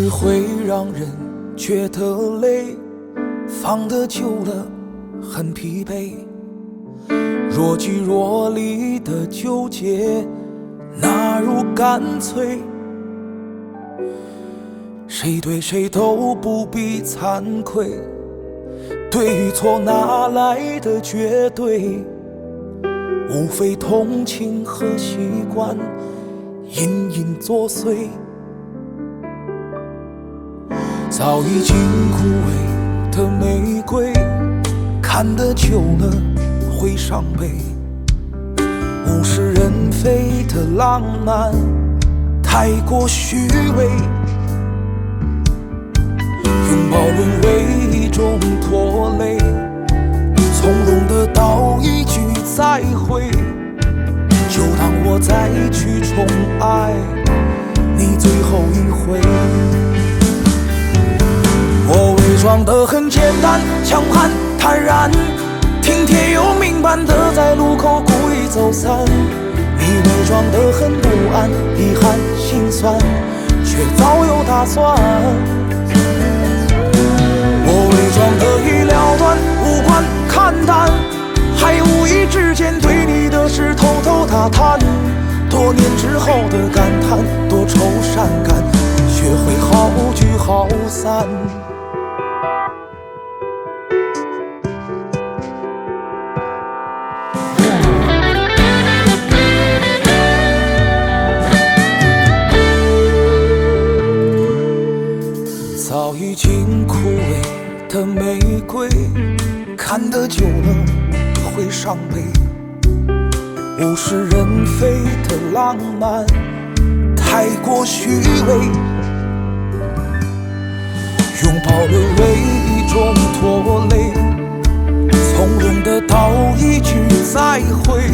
是会让人觉得累，放得久了很疲惫。若即若离的纠结，哪如干脆？谁对谁都不必惭愧，对与错哪来的绝对？无非同情和习惯隐隐作祟，早已经枯萎的玫瑰，看得久了会伤悲。物是人非的浪漫太过虚伪，拥抱沦为一种拖累，从容的道一句。再会，就当我再去宠爱你最后一装得很简单，强悍坦然，听天由命般的在路口故意走散。你伪装得很不安，遗憾心酸，却早有打算。我伪装得已了断，无关看淡。还无意之间对你的事偷偷打探，多年之后的感叹，多愁善感，学会好聚好散。早已经枯萎的玫瑰，看得久了。会伤悲，物是人非的浪漫太过虚伪，拥抱沦为一种拖累，从容的道一句再会，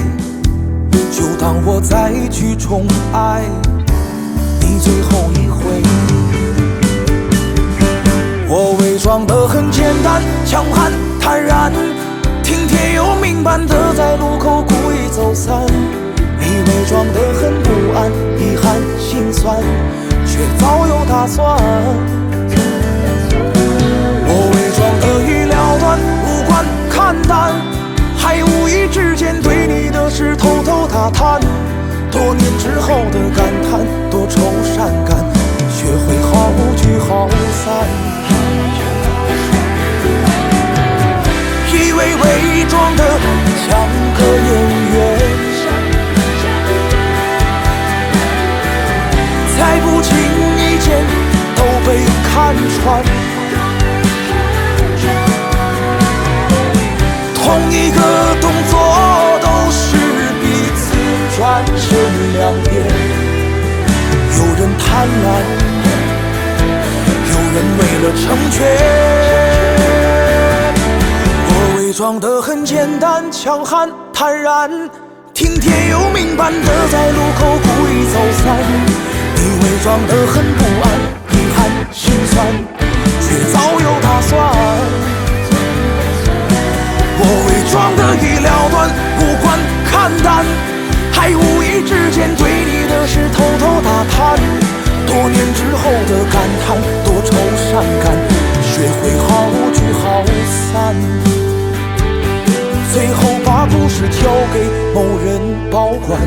就当我再去宠爱你最后一回。强悍坦然。听天由命般的在路口故意走散，你伪装的很不安，遗憾心酸，却早有打算。同一个动作都是彼此转身两边，有人贪婪，有人为了成全。我伪装得很简单，强悍坦然，听天由命般的在路口故意走散。你伪装得很不安，在无意之间对你的事偷偷打探。多年之后的感叹，多愁善感，学会好聚好散。最后把故事交给某人保管，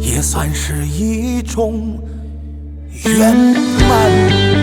也算是一种圆满。